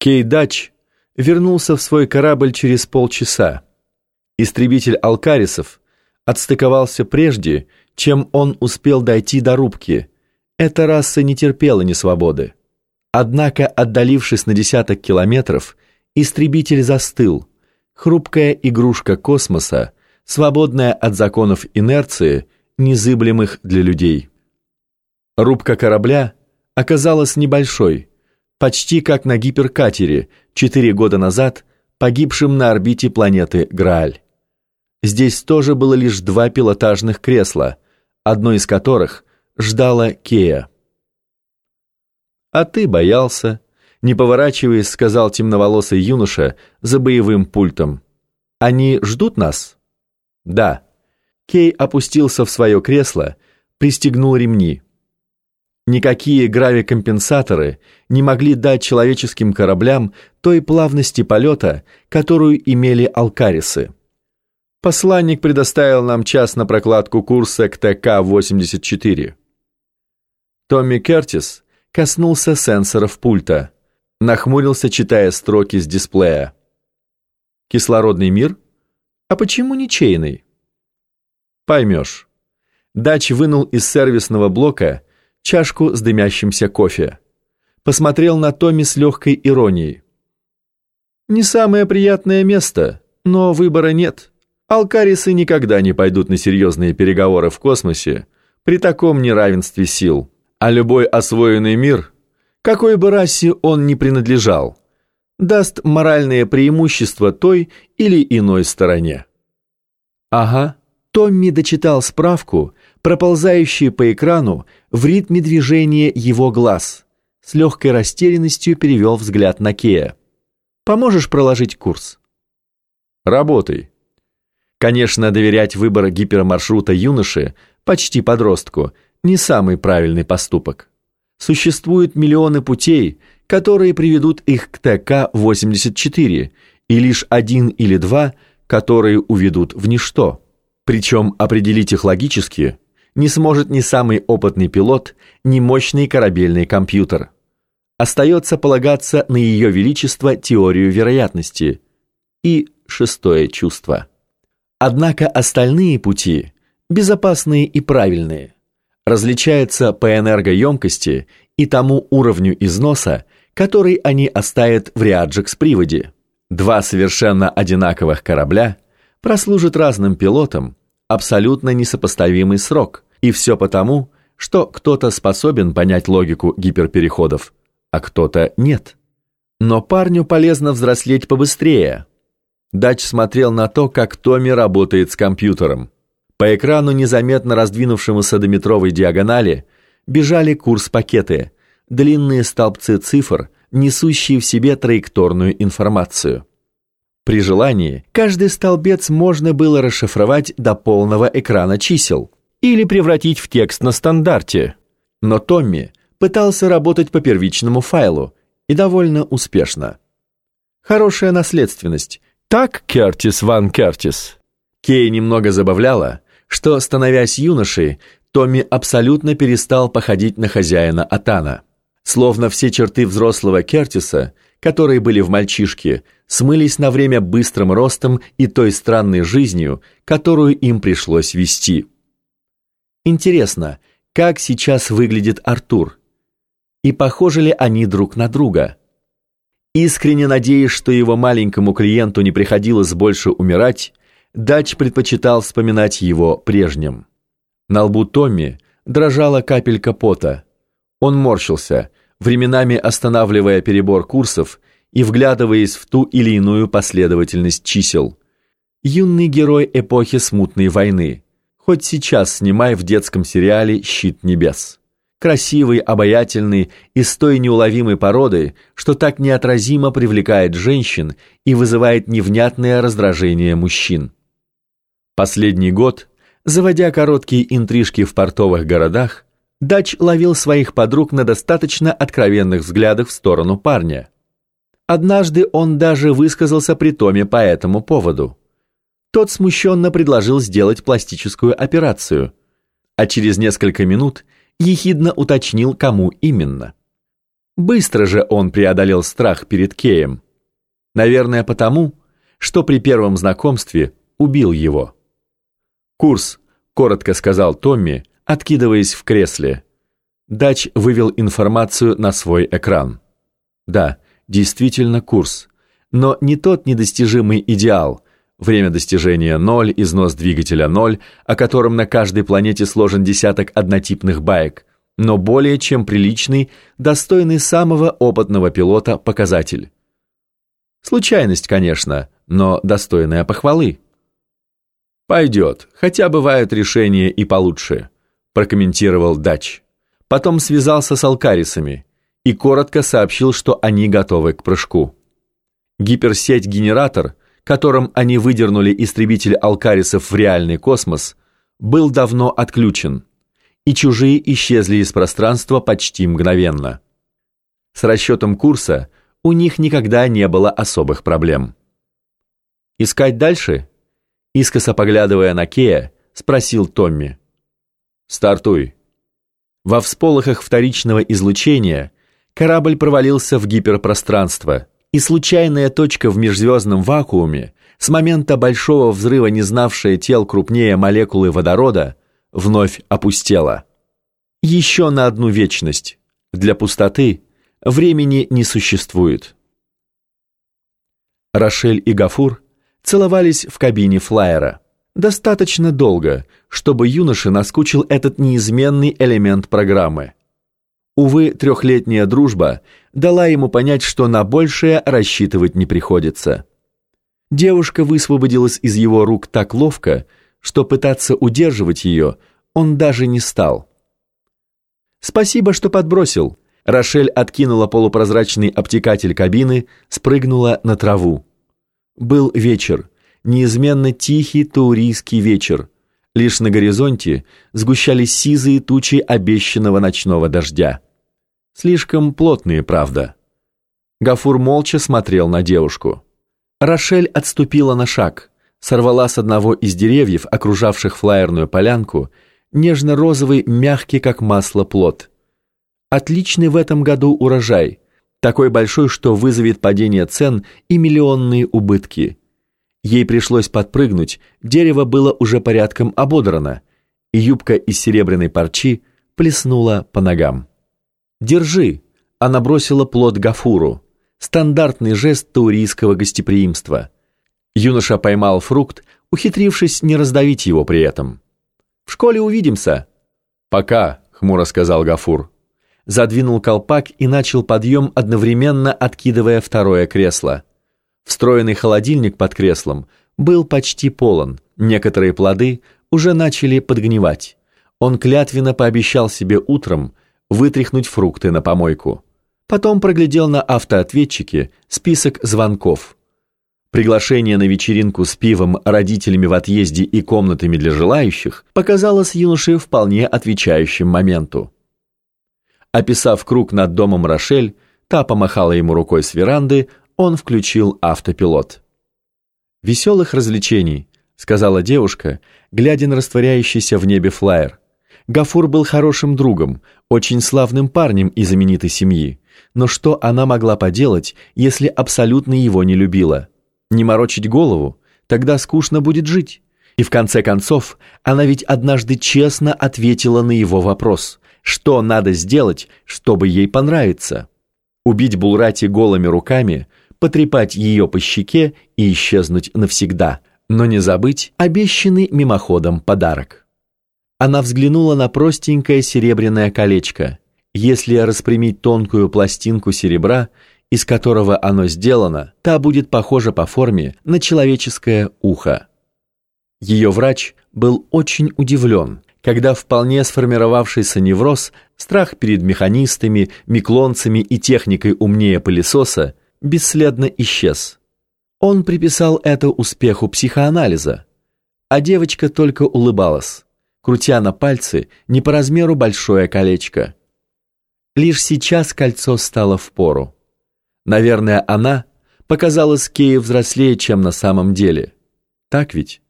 Кей Дач вернулся в свой корабль через полчаса. Истребитель Алкарисов отстыковался прежде, чем он успел дойти до рубки. Эта раса не терпела несвободы. Однако, отдалившись на десяток километров, истребитель застыл. Хрупкая игрушка космоса, свободная от законов инерции, незыблемых для людей. Рубка корабля оказалась небольшой, почти как на гиперкатере четыре года назад, погибшем на орбите планеты Грааль. Здесь тоже было лишь два пилотажных кресла, одно из которых ждала Кея. «А ты боялся», — не поворачиваясь, сказал темноволосый юноша за боевым пультом. «Они ждут нас?» «Да». Кей опустился в свое кресло, пристегнул ремни. Никакие гравикомпенсаторы не могли дать человеческим кораблям той плавности полета, которую имели алкарисы. Посланник предоставил нам час на прокладку курса к ТК-84. Томми Кертис коснулся сенсоров пульта, нахмурился, читая строки с дисплея. «Кислородный мир? А почему ничейный?» «Поймешь». Дач вынул из сервисного блока чашку с дымящимся кофе. Посмотрел на Томми с легкой иронией. «Не самое приятное место, но выбора нет. Алкарисы никогда не пойдут на серьезные переговоры в космосе при таком неравенстве сил. А любой освоенный мир, какой бы расе он ни принадлежал, даст моральное преимущество той или иной стороне». «Ага», Томми дочитал справку, проползающую по экрану в ритме движения его глаз. С легкой растерянностью перевел взгляд на Кея. «Поможешь проложить курс?» «Работай». Конечно, доверять выбор гипермаршрута юноше, почти подростку, не самый правильный поступок. Существуют миллионы путей, которые приведут их к ТК-84, и лишь один или два, которые уведут в ничто. Причем определить их логически не сможет ни самый опытный пилот, ни мощный корабельный компьютер. Остается полагаться на ее величество теорию вероятности и шестое чувство. Однако остальные пути, безопасные и правильные, различаются по энергоемкости и тому уровню износа, который они оставят в Риаджекс-приводе. Два совершенно одинаковых корабля прослужат разным пилотам, абсолютно несопоставимый срок, и все потому, что кто-то способен понять логику гиперпереходов, а кто-то нет. Но парню полезно взрослеть побыстрее. Дач смотрел на то, как Томми работает с компьютером. По экрану, незаметно раздвинувшемуся до метровой диагонали, бежали курс-пакеты, длинные столбцы цифр, несущие в себе траекторную информацию. При желании каждый столбец можно было расшифровать до полного экрана чисел или превратить в текст на стандарте. Но Томми пытался работать по первичному файлу и довольно успешно. Хорошая наследственность. Так, Кертис Ван Кертис. Кей немного забавляла, что, становясь юношей, Томми абсолютно перестал походить на хозяина Атана. Словно все черты взрослого Кертиса – которые были в мальчишке, смылись на время быстрым ростом и той странной жизнью, которую им пришлось вести. Интересно, как сейчас выглядит Артур? И похожи ли они друг на друга? Искренне надеясь, что его маленькому клиенту не приходилось больше умирать, Дач предпочитал вспоминать его прежним. На лбу Томми дрожала капелька пота. Он морщился – временами останавливая перебор курсов и вглядываясь в ту или иную последовательность чисел. Юный герой эпохи смутной войны, хоть сейчас снимай в детском сериале «Щит небес». Красивый, обаятельный и с той неуловимой породы, что так неотразимо привлекает женщин и вызывает невнятное раздражение мужчин. Последний год, заводя короткие интрижки в портовых городах, Дач ловил своих подруг на достаточно откровенных взглядах в сторону парня. Однажды он даже высказался при Томе по этому поводу. Тот смущенно предложил сделать пластическую операцию, а через несколько минут ехидно уточнил, кому именно. Быстро же он преодолел страх перед Кеем. Наверное, потому, что при первом знакомстве убил его. «Курс», — коротко сказал Томми, откидываясь в кресле. Дач вывел информацию на свой экран. Да, действительно курс. Но не тот недостижимый идеал. Время достижения ноль, износ двигателя ноль, о котором на каждой планете сложен десяток однотипных баек, но более чем приличный, достойный самого опытного пилота показатель. Случайность, конечно, но достойная похвалы. «Пойдет, хотя бывают решения и получше», прокомментировал Дач. Потом связался с алкарисами и коротко сообщил, что они готовы к прыжку. Гиперсеть-генератор, которым они выдернули истребитель алкарисов в реальный космос, был давно отключен, и чужие исчезли из пространства почти мгновенно. С расчетом курса у них никогда не было особых проблем. «Искать дальше?» Искоса поглядывая на Кея, спросил Томми. «Стартуй». Во всполохах вторичного излучения корабль провалился в гиперпространство, и случайная точка в межзвездном вакууме, с момента большого взрыва не знавшая тел крупнее молекулы водорода, вновь опустела. Еще на одну вечность. Для пустоты времени не существует. Рошель и Гафур целовались в кабине флайера. Достаточно долго, чтобы юноше наскучил этот неизменный элемент программы. Увы, трехлетняя дружба дала ему понять, что на большее рассчитывать не приходится. Девушка высвободилась из его рук так ловко, что пытаться удерживать ее он даже не стал. «Спасибо, что подбросил», Рошель откинула полупрозрачный обтекатель кабины, спрыгнула на траву. Был вечер, неизменно тихий таурийский вечер. Лишь на горизонте сгущались сизые тучи обещанного ночного дождя. Слишком плотные, правда. Гафур молча смотрел на девушку. Рошель отступила на шаг, сорвала с одного из деревьев, окружавших флаерную полянку, нежно-розовый, мягкий, как масло, плод. Отличный в этом году урожай, такой большой, что вызовет падение цен и миллионные убытки. Ей пришлось подпрыгнуть, дерево было уже порядком ободрано, и юбка из серебряной парчи плеснула по ногам. «Держи!» — она бросила плод Гафуру. Стандартный жест таурийского гостеприимства. Юноша поймал фрукт, ухитрившись не раздавить его при этом. «В школе увидимся!» «Пока», — хмуро сказал Гафур задвинул колпак и начал подъем, одновременно откидывая второе кресло. Встроенный холодильник под креслом был почти полон, некоторые плоды уже начали подгнивать. Он клятвенно пообещал себе утром вытряхнуть фрукты на помойку. Потом проглядел на автоответчике список звонков. Приглашение на вечеринку с пивом, родителями в отъезде и комнатами для желающих показалось юноше вполне отвечающим моменту. Описав круг над домом Рошель, та помахала ему рукой с веранды, он включил автопилот. «Веселых развлечений», — сказала девушка, глядя на растворяющийся в небе флайер. Гафур был хорошим другом, очень славным парнем из знаменитой семьи. Но что она могла поделать, если абсолютно его не любила? Не морочить голову? Тогда скучно будет жить. И в конце концов, она ведь однажды честно ответила на его вопрос что надо сделать, чтобы ей понравиться. Убить Булрати голыми руками, потрепать ее по щеке и исчезнуть навсегда, но не забыть обещанный мимоходом подарок. Она взглянула на простенькое серебряное колечко. Если распрямить тонкую пластинку серебра, из которого оно сделано, та будет похожа по форме на человеческое ухо. Ее врач был очень удивлен, когда вполне сформировавшийся невроз, страх перед механистами, миклонцами и техникой умнее пылесоса бесследно исчез. Он приписал это успеху психоанализа, а девочка только улыбалась, крутя на пальцы не по размеру большое колечко. Лишь сейчас кольцо стало в пору. Наверное, она показалась Кее взрослее, чем на самом деле. Так ведь?